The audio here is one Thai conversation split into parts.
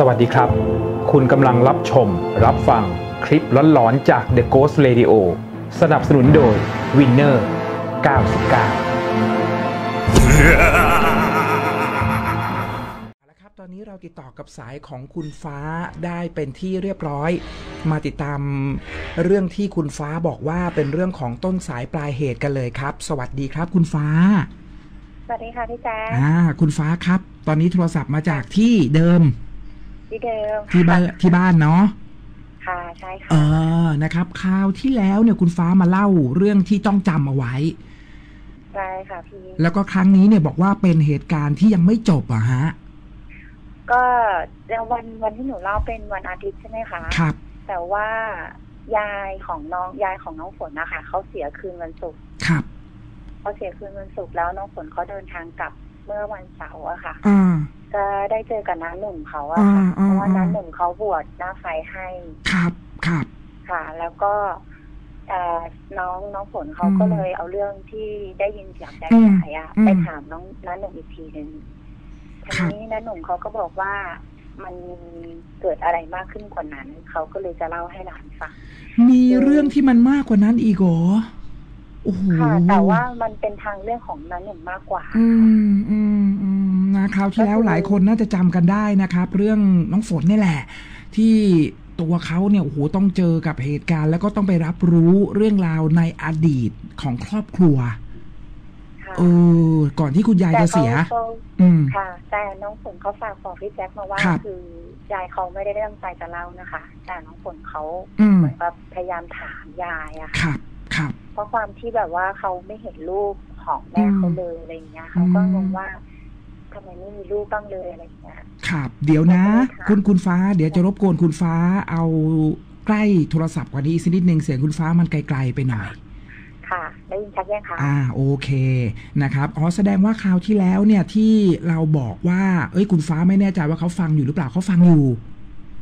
สวัสดีครับ คุณกำลังรับชม รับฟังคลิปล้อนๆจาก The Ghost Radio สนับสนุนโดย Winner 99แล้วครับ ตอนนี้เราติดต่อกับสายของคุณฟ้าได้เป็นที่เรียบร้อย มาติดตามเรื่องที่คุณฟ้าบอกว่าเป็นเรื่องของต้นสายปลายเหตุกันเลยครับ สวัสดีครับคุณฟ้าสวัสดีค่ะพี่แจ๊คอ่า คุณฟ้าครับ ตอนนี้โทรศัพท์มาจากที่เดิม ที่เดิมที่บ้านที่บ้านเนาะค่ะใช่เอค่ะอนะครับคราวที่แล้วเนี่ยคุณฟ้ามาเล่าเรื่องที่ต้องจำเอาไว้ใช่ค่ะพี่แล้วก็ครั้งนี้เนี่ยบอกว่าเป็นเหตุการณ์ที่ยังไม่จบอะฮะก็วันวันที่หนูเล่าเป็นวันอาทิตย์ใช่ไหมคะครับ แต่ว่ายายของน้องยายของน้องฝนนะคะเขาเสียคืนวันศุกร์ครับเขาเสียคืนวันศุกร์แล้วน้องฝนเขาเดินทางกลับเมื่อวันเสาร์อะค่ะอ่า ก็ได้เจอกับน้าหนุ่มเขาอะค่ะอ่าเพอ่าราะว่าน้าอ่าหนุ่มเขาบวชหน้าไฟให้ ครับครับค่ะ แล้วก็เอ่อน้องน้องฝนเขาอืมก็เลยเอาเรื่องที่ได้ยินจากยายอืมสายอะอืมไปถามน้องน้าหนุ่มอีกทีหนึ่งทีนี้น้าหนุ่มเขาก็บอกว่ามันเกิดอะไรมากขึ้นกว่านั้น เขาก็เลยจะเล่าให้หลานฟังมีเรื่องที่มันมากกว่านั้นอีกเหรอโอ้โหค่ะแต่ว่ามันเป็นทางเรื่องของน้าหนุ่มมากกว่า อืมอืมอืมนะ คราวที่แล้วก็คือหลายคนน่าจะจำกันได้นะครับ เรื่องน้องฝนนี่แหละ ที่ตัวเขาเนี่ยโอ้โหต้องเจอกับเหตุการณ์ แล้วก็ต้องไปรับรู้เรื่องราวในอดีตของครอบครัวค่ะเออก่อนที่คุณยายจะเสียแต่ขาอืมค่ะ แต่น้องฝนเขาฝากบอกพี่แจ็คมาว่าครับคือยายเขาไม่ได้ตั้งใจจะเล่านะคะ แต่น้องฝนเขาอืมเหมือนกับพยายามถามยายอะค่ะครับครับเพราะความที่แบบว่าเขาไม่เห็นลูกของแม่อืมเขาเลยอะไรอย่างเงี้ยเขาก็อืมงงว่า ทำไมไม่มีลูกบ้างเลยอะไรอย่างเงี้ยครับ เดี๋ยวนะขอบคุณค่ะคุณคุณฟ้า เดี๋ยวจะรบกวนคุณฟ้าเอาใกล้โทรศัพท์กว่านี้อีกสักนิดนึงเสียงคุณฟ้ามันไกลๆไปหน่อยค่ะได้ยินชัดยังคะอ่าโอเคนะครับอ๋อแสดงว่าคราวที่แล้วเนี่ยที่เราบอกว่า เอ้ยคุณฟ้าไม่แน่ใจว่าเขาฟังอยู่หรือเปล่าเขาฟังอยู่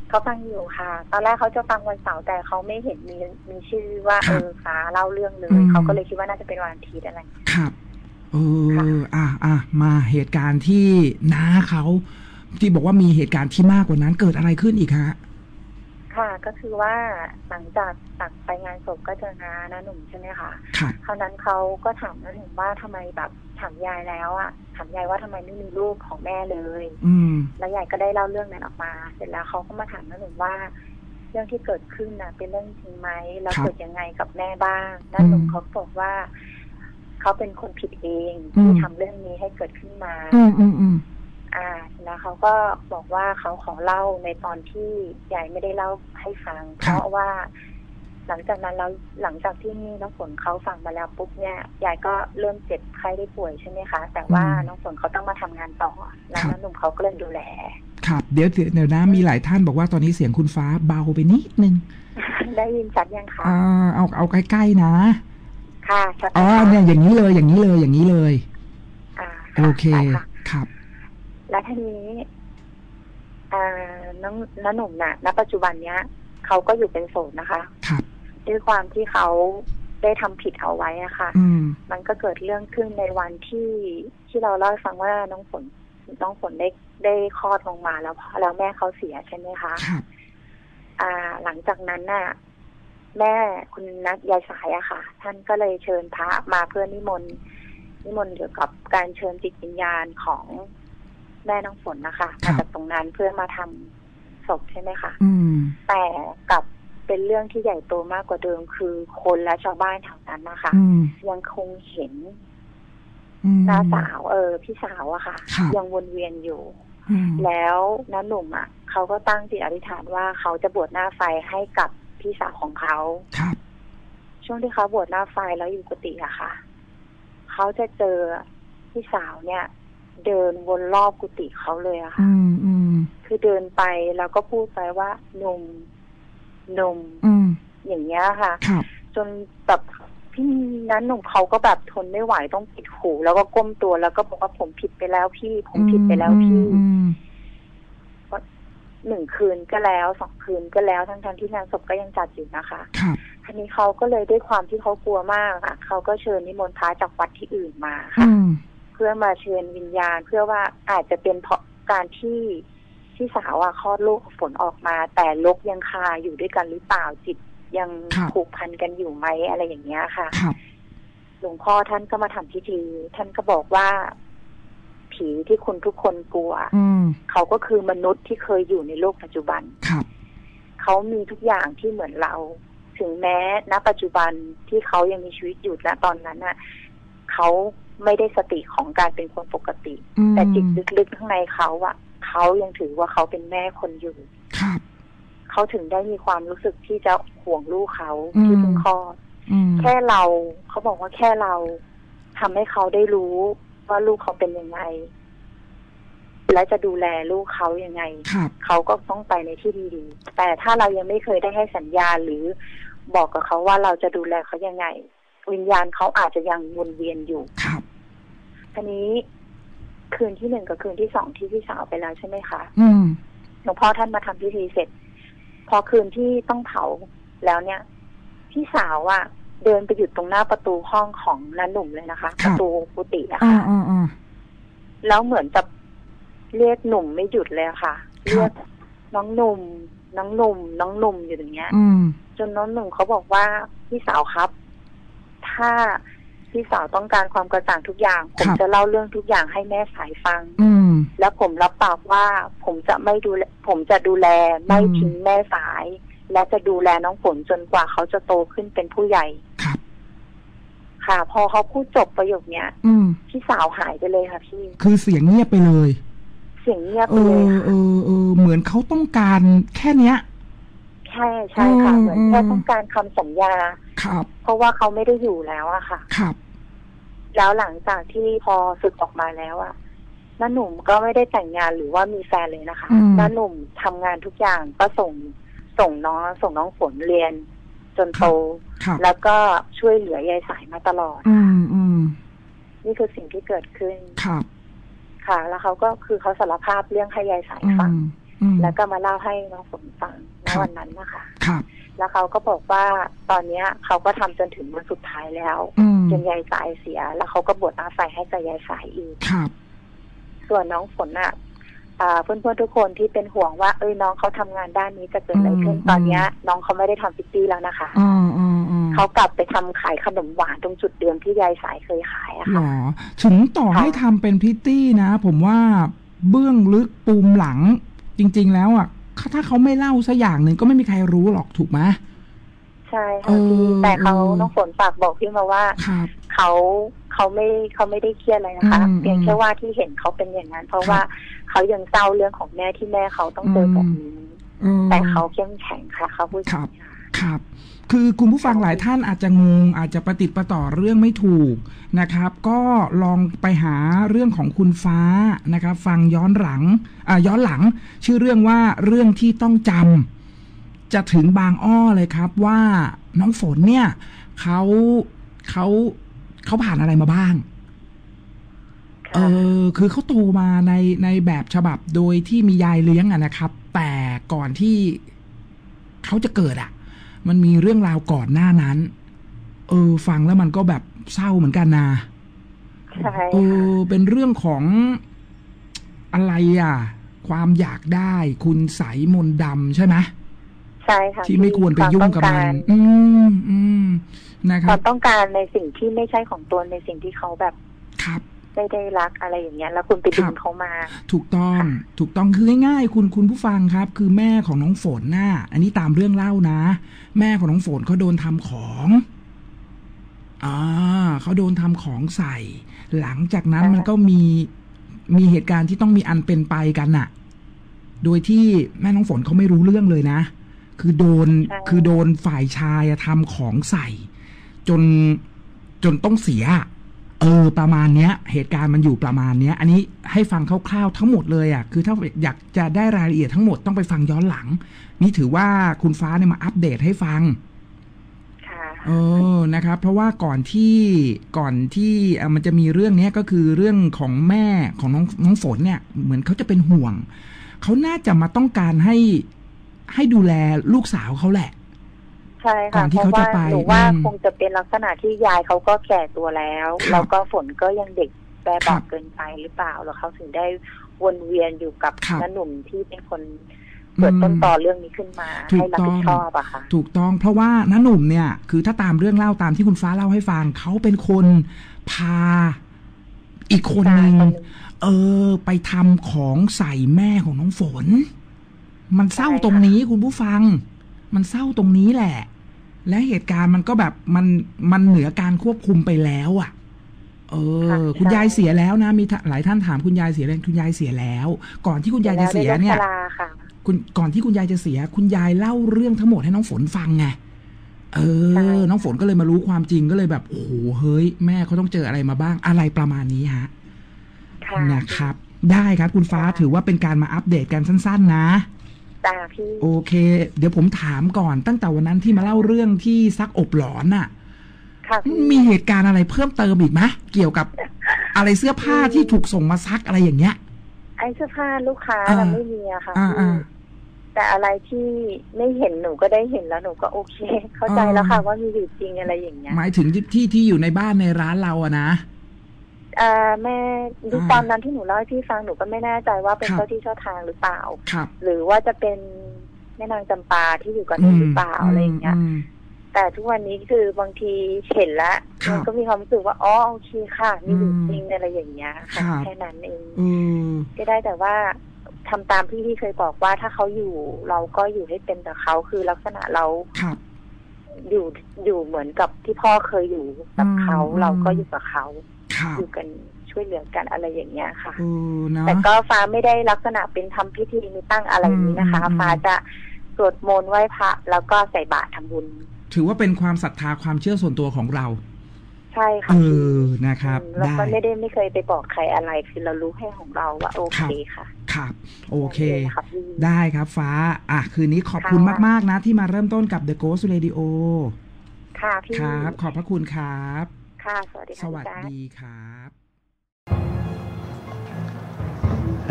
เขาฟังอยู่ค่ะ ตอนแรกเขาจะฟังวันเสาร์แต่เขาไม่เห็นมีมีชื่อว่าครัเอบอฟ้าเล่าเรื่องเลอืยมเขาก็เลยคิดว่าน่าจะเป็นวันอาทิตย์อะไรครับเอค่ะออะอะมาเหตุการณ์ที่น้าเขาที่บอกว่ามีเหตุการณ์ที่มากกว่านั้นเกิดอะไรขึ้นอีกฮะค่ะก็คือว่าหลังจากตักไปงานศพก็เจอน้าน้าหนุ่มใช่ไหมคะครับคราวนั้นเขาก็ถามน้าหนุ่มว่าทำไมแบบถามยายแล้วอะถามยายว่าทำไมไม่มีลูกของแม่เลย อืมแล้วยายก็ได้เล่าเรื่องนั้นออกมา เสร็จแล้วเขาก็มาถามน้าหนุ่มว่า เรื่องที่เกิดขึ้นน่ะเป็นเรื่องจริงไหมแล้วครับเกิดยังไงกับแม่บ้างน้าหนุ่มอืมเขาบอกว่า เขาเป็นคนผิดเองอืที่มทำเรื่องนี้ให้เกิดขึ้นมา อืมอืมอืมอ่าแล้วเขาก็บอกว่าเขาขอเล่าในตอนที่ยายไม่ได้เล่าให้ฟัง เพราะว่า หลังจากนั้นแล้วหลังจากที่น้องฝนเขาฟังมาแล้วปุ๊บเนี่ยยายก็เริ่มเจ็บไข้ได้ป่วยใช่ไหมคะ แต่ว่าน้องฝนเขาต้องมาทำงานต่อแล้วน้าหนุ่มเขาก็เลยดูแลครับเดี๋ยวเดี๋ยวนะมีหลายท่านบอกว่าตอนนี้เสียงคุณฟ้าเบาไปนิดนึง ได้ยินชัดยังคะอ่าเอาเอาใกล้ๆนะ ค่ะชัดอ๋อนะคะเนี่ยอย่างนี้เลยอย่างนี้เลยอย่างนี้เลยอ่าโอเคได้ค่ะครับ แล้วทีนี้อ่าน้องน้าหนุ่มน่ะ ณ ปัจจุบันเนี้ยเขาก็อยู่เป็นโสดนะคะ ครับ ด้วยความที่เขาได้ทำผิดเอาไว้อะค่ะอืมมันก็เกิดเรื่องขึ้นในวันที่ที่เราเล่าให้ฟังว่าน้องฝนน้องฝนได้ได้คลอดลงมาแล้วแล้วแม่เขาเสียใช่ไหมคะครับอ่า หลังจากนั้นน่ะ แม่คุณนักยายสายอะค่ะ ท่านก็เลยเชิญพระมาเพื่อนิมนต์นิมนต์เกี่ยวกับการเชิญจิตวิญญาณของแม่น้องฝนนะคะครัมาบจากตรงนั้นเพื่อมาทำศพใช่ไหมคะอืมแต่กลับเป็นเรื่องที่ใหญ่โตมากกว่าเดิมคือคนและชาวบ้านแถวนั้นนะคะอืมยังคงเห็นอืมน้าสาวเออ พี่สาวอะค่ะครับยังวนเวียนอยู่อืมแล้วน้าหนุ่มอะเขาก็ตั้งจิตอธิษฐานว่าเขาจะบวชหน้าไฟให้กับ พี่สาวของเขาครับ ช่วงที่เขาบวชหน้าไฟแล้วอยู่กุฏิอะค่ะ เขาจะเจอพี่สาวเนี่ย เดินวนรอบกุฏิเขาเลยอะค่ะ อืมอืมคือเดินไปแล้วก็พูดไปว่าหนุ่มหนุ่มอืมอย่างเงี้ยค่ะ ครับ จนแบบพี่นั้นหนุ่มเขาก็แบบทนไม่ไหวต้องปิดหูแล้วก็ก้มตัวแล้วก็บอกว่าผมผิดไปแล้วพี่ ผมผิดไปแล้วพี่ อืม หนึ่งคืนก็แล้วสองคืนก็แล้วทั้งทที่งานศพก็ยังจัดอยู่นะคะครับทีนี้เขาก็เลยด้วยความที่เขากลัวมากอะเขาก็เชิญนิมนต์พระจากวัดที่อื่นมาอืค่ะมเพื่อมาเชิญวิญญาณ เพื่อว่าอาจจะเป็นเพราะการที่พี่สาวอะคลอดลูกฝนออกมา แต่ลกยังคาอยู่ด้วยกันหรือเปล่าจิตยังครับผูกพันกันอยู่ไหมอะไรอย่างเงี้ยค่ะครับหลวงพ่อท่านก็มาทำพิธี ท่านก็บอกว่า ผีที่คุณทุกคนกลัวอืมเขาก็คือมนุษย์ที่เคยอยู่ในโลกปัจจุบันครับเขามีทุกอย่างที่เหมือนเรา ถึงแม้ณ ปัจจุบันที่เขายังมีชีวิตอยู่ณตอนนั้นน่ะเขาไม่ได้สติของการเป็นคนปกติอืมแต่จิตลึกๆข้างในเขาอะเขายังถือว่าเขาเป็นแม่คนอยู่ครับเขาถึงได้มีความรู้สึกที่จะห่วงลูกเขาอืมที่เพิ่งคลอดอืมแค่เราเขาบอกว่าแค่เราทำให้เขาได้รู้ ว่าลูกเขาเป็นยังไง และจะดูแลลูกเขายังไงครับเขาก็ต้องไปในที่ดีๆ แต่ถ้าเรายังไม่เคยได้ให้สัญญาณหรือบอกกับเขาว่าเราจะดูแลเขายังไง วิญญาณเขาอาจจะยังวนเวียนอยู่ครับทีนี้คืนที่หนึ่งกับคืนที่สองที่พี่สาวไปแล้วใช่ไหมคะ อืมหลวงพ่อท่านมาทำพิธีเสร็จ พอคืนที่ต้องเผาแล้วเนี่ย พี่สาวอะ เดินไปหยุดตรงหน้าประตูห้องของน้าหนุ่มเลยนะคะ ประตูกุฏิอะอ่าค่ะอ่าอ่าแล้วเหมือนจะเรียกหนุ่มไม่หยุดเลยอะค่ะครัเรีบยกน้องหนุ่มน้องหนุ่มน้องหนุ่มอยู่อย่างเงี้ยอืมจนน้องหนุ่มเขาบอกว่าพี่สาวครับ ถ้าพี่สาวต้องการความกระจ่างทุกอย่าง ผมครับจะเล่าเรื่องทุกอย่างให้แม่สายฟัง อืมแล้วผมรับปากว่าผมจะไม่ดูแลผมจะดูแลไม่อืมทิ้งแม่สาย และจะดูแลน้องฝนจนกว่าเขาจะโตขึ้นเป็นผู้ใหญ่ ครับ ค่ะ พอเขาพูดจบประโยคเนี้ย อืม พี่สาวหายไปเลยค่ะพี่ คือเสียงเงียบไปเลย เสียงเงียบเอไปเลยอค่ะเออเออ เหมือนเขาต้องการแค่เนี้ย ใช่ใช่ค่ะอืมเหมือนแค่อืมต้องการคำสัญญา ครับ เพราะว่าเขาไม่ได้อยู่แล้วอะค่ะ ครับ แล้วหลังจากที่พอศึกออกมาแล้วอะน้าหนุ่มก็ไม่ได้แต่งงานหรือว่ามีแฟนเลยนะคะอืม น้าหนุ่มทำงานทุกอย่างก็ส่ง ส่งน้องส่งน้องฝนเรียน จนโตครับแล้วก็ช่วยเหลือยายสายมาตลอด อืมอืมนี่คือสิ่งที่เกิดขึ้นครับค่ะ แล้วเขาก็คือเขาสารภาพเรื่องให้ยายสายอืฟังมอืมแล้วก็มาเล่าให้น้องฝนฟังในครับวันนั้นนะคะครับ แล้วเขาก็บอกว่าตอนเนี้ยเขาก็ทำจนถึงวันสุดท้ายแล้วอืมจนยายสายเสีย แล้วเขาก็บวชอาศัยให้กับยายสายอีกครับ ส่วนน้องฝนอะอ่า เพื่อนๆทุกคนที่เป็นห่วงว่าเอ้ยน้องเขาทำงานด้านนี้จะเกิดอะไรขึ้นอืมตอนเนี้ย น้องเขาไม่ได้ทำพิตตี้แล้วนะคะอืมอืมอืมเขากลับไปทำขายขนมหวานตรงจุดเดิมที่ยายสายเคยขายอะหรค่ะอถึงต่อค่ะให้ทำเป็นพริตตี้นะ ผมว่าเบื้องลึกปูมหลัง จริง ๆ แล้วอะถ้าเขาไม่เล่าสักอย่างหนึ่งก็ไม่มีใครรู้หรอกถูกไหมใช่เอค่ะอพี่แต่เขาเออน้องฝนฝากบอกพี่มาว่าครับเขา เขาไม่เขาไม่ได้เครียดอะไรนะคะอืมเพียงแค่ว่าที่เห็นเขาเป็นอย่างนั้น เพราะว่าเขายังเศร้าเรื่องของแม่ที่แม่เขาต้องเจอแบบนี้อืมแต่เขาเข้มแข็งค่ะเขาพูดครับครับคือคุณผู้ฟังหลายท่านอาจจะงงอาจจะประติดประต่อเรื่องไม่ถูกนะครับ ก็ลองไปหาเรื่องของคุณฟ้านะครับ ฟังย้อนหลังอ่าย้อนหลัง ชื่อเรื่องว่าเรื่องที่ต้องจำจะถึงบางอ้อเลยครับว่าน้องฝนเนี่ยเขาเขา เขาผ่านอะไรมาบ้างค่ะเออคือเขาโตมาในในแบบฉบับโดยที่มียายเลี้ยงอะนะครับ แต่ก่อนที่เขาจะเกิดอะมันมีเรื่องราวก่อนหน้านั้น เออ ฟังแล้วมันก็แบบเศร้าเหมือนกันนะใช่เอค่ะอเป็นเรื่องของอะไรอะ ความอยากได้ คุณใสยมนต์ดำใช่ไหมใช่ค่ะที่ไม่ควรไปยุ่งกับมัน อืมอืมนะคครัวาบมต้องการในสิ่งที่ไม่ใช่ของตนในสิ่งที่เขาแบบครับไม่ได้รักอะไรอย่างเงี้ย แล้วคุณไปดึครังบเขามา ถูกต้องค่ะถูกต้องคือง่ายๆคุณคุณผู้ฟังครับ คือแม่ของน้องฝนน่ะอันนี้ตามเรื่องเล่านะ แม่ของน้องฝนเขาโดนทำของอ่าเขาโดนทำของใส่ หลังจากนั้นมันก็มีมีเหตุการณ์ที่ต้องมีอันเป็นไปกันน่ะ โดยที่แม่น้องฝนเขาไม่รู้เรื่องเลยนะ คือโดนใช่คือโดนฝ่ายชายอะทำของใส่ จนจนต้องเสีย เออ ประมาณเนี้ย เหตุการณ์มันอยู่ประมาณเนี้ย อันนี้ให้ฟังคร่าวๆทั้งหมดเลยอะคือถ้าอยากจะได้รายละเอียดทั้งหมดต้องไปฟังย้อนหลัง นี่ถือว่าคุณฟ้าเนี่ยมาอัปเดตให้ฟังค่ะเออ นะครับ เพราะว่าก่อนที่ก่อนที่เอ่อมันจะมีเรื่องเนี้ยก็คือเรื่องของแม่ของน้องน้องฝนเนี่ย เหมือนเขาจะเป็นห่วง เขาน่าจะมาต้องการให้ ให้ดูแลลูกสาวเขาแหละ ใช่ก่อค่ะนที่เพราะเขาจะว่าไปหนูว่าอืมคงจะเป็นลักษณะที่ยายเขาก็แก่ตัวแล้ว ครับแล้วก็ฝนก็ยังเด็กแบบครับบเกินไปหรือเปล่าแล้วเขาถึงได้วนเวียนอยู่กับครับน้าหนุ่มที่เป็นคนเปิดต้นตอเรื่องนี้ขึ้นมาถูกให้รับผิต้ดอง ชอบอะค่ะ ถูกต้องเพราะว่าน้าหนุ่มเนี่ยคือถ้าตามเรื่องเล่าตามที่คุณฟ้าเล่าให้ฟังเขาเป็นคนพาอีกคนหนึ่งใช่คนหนึ่ง เออไปทำของใส่แม่ของน้องฝน มันเศร้าใช่ค่ะตรงนี้คุณผู้ฟัง มันเศร้าตรงนี้แหละ และเหตุการณ์มันก็แบบมันมันเหนือการควบคุมไปแล้วอะ่ะ เออ คุณยายเสียแล้วนะ มีท่าหลายท่านถามคุณยายเสียแล้วคุณยายเสียแล้ว ก่อนที่คุณยายจะเสียเนี่ยแล้วได้ชราค่ะคุณก่อนที่คุณยายจะเสีย คุณยายเล่าเรื่องทั้งหมดให้น้องฝนฟังไงเอใช่อน้องฝนก็เลยมารู้ความจริงก็เลยแบบโอ้โหเฮ้ย แม่เขาต้องเจออะไรมาบ้างอะไรประมาณนี้ฮะค่ะนะครับ ได้ครับคุณฟ้าค่ะถือว่าเป็นการมาอัปเดตกันสั้น ๆ นะ จ้าพี่ โอเค เดี๋ยวผมถามก่อนตั้งแต่วันนั้นที่มาเล่าเรื่องที่ซักอบหลอนน่ะ ค่ะพี่มีเหตุการณ์อะไรเพิ่มเติมอีกไหมเกี่ยวกับอะไรเสื้อผ้าที่ถูกส่งมาซักอะไรอย่างเงี้ย ไอ้เสื้อผ้าลูกค้าอ่าน่ะไม่มีอะค่ะอ่าพี่อ่า แต่อะไรที่ไม่เห็นหนูก็ได้เห็นแล้วหนูก็โอเค เข้าใจอ่าแล้วค่ะ ว่ามีอยู่จริงอะไรอย่างเงี้ย หมายถึงที่ที่ที่อยู่ในบ้านในร้านเราอะนะ อ่าแม่ดูอ่าตอนนั้นที่หนูเล่าให้พี่ฟังหนูก็ไม่แน่ใจว่าเป็นครับเจ้าที่เจ้าทางหรือเปล่าครับหรือว่าจะเป็นแม่นางจำปาที่อยู่กับหนูหรือเปล่าอะไรอย่างเงี้ยมแต่ทุกวันนี้คือบางทีเห็นแล้วครับมันก็มีความรู้สึกว่าอ๋อโอเคค่ะ มีอยู่อืมจริงอะไรอย่างเงี้ยครัค่ะบแค่นั้นเองเออก็ได้แต่ว่าทำตามที่พี่เคยบอกว่าถ้าเขาอยู่เราก็อยู่ให้เป็นกับเขาคือลักษณะเราครับอยู่อยู่เหมือนกับที่พ่อเคยอยู่กับเขาอืมเราก็อยู่กับเขาครับ อยู่กันช่วยเหลือกันอะไรอย่างเงี้ยค่ะเออเนาะแต่ก็ฟ้าไม่ได้ลักษณะเป็นทำพิธีมีตั้งอะไรอย่างนี้นะคะอืมอืมฟ้าจะสวดมนต์ไหว้พระแล้วก็ใส่บาตรทำบุญ ถือว่าเป็นความศรัทธาความเชื่อส่วนตัวของเราใช่ค่ะเอพี่อนะครับอืมแล้วได้ก็ไม่ได้ไม่เคยไปบอกใครอะไร คือเรารู้แค่ของเราว่าโอเคค่ะครับโอเคนั่นงค่ะพี่ได้ครับฟ้า อะ คืนนี้ขอบคุณค่ะมาก ๆ นะ ที่มาเริ่มต้นกับ The Ghost Radio ค่ะพี่ครับ ขอบพระคุณครับ ค่ะ สวัสดีสค่ะวัสพี่จ๊ะดีครับ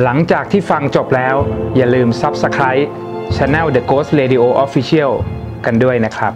หลังจากที่ฟังจบแล้ว อย่าลืม Subscribe Channel The Ghost Radio Official กันด้วยนะครับ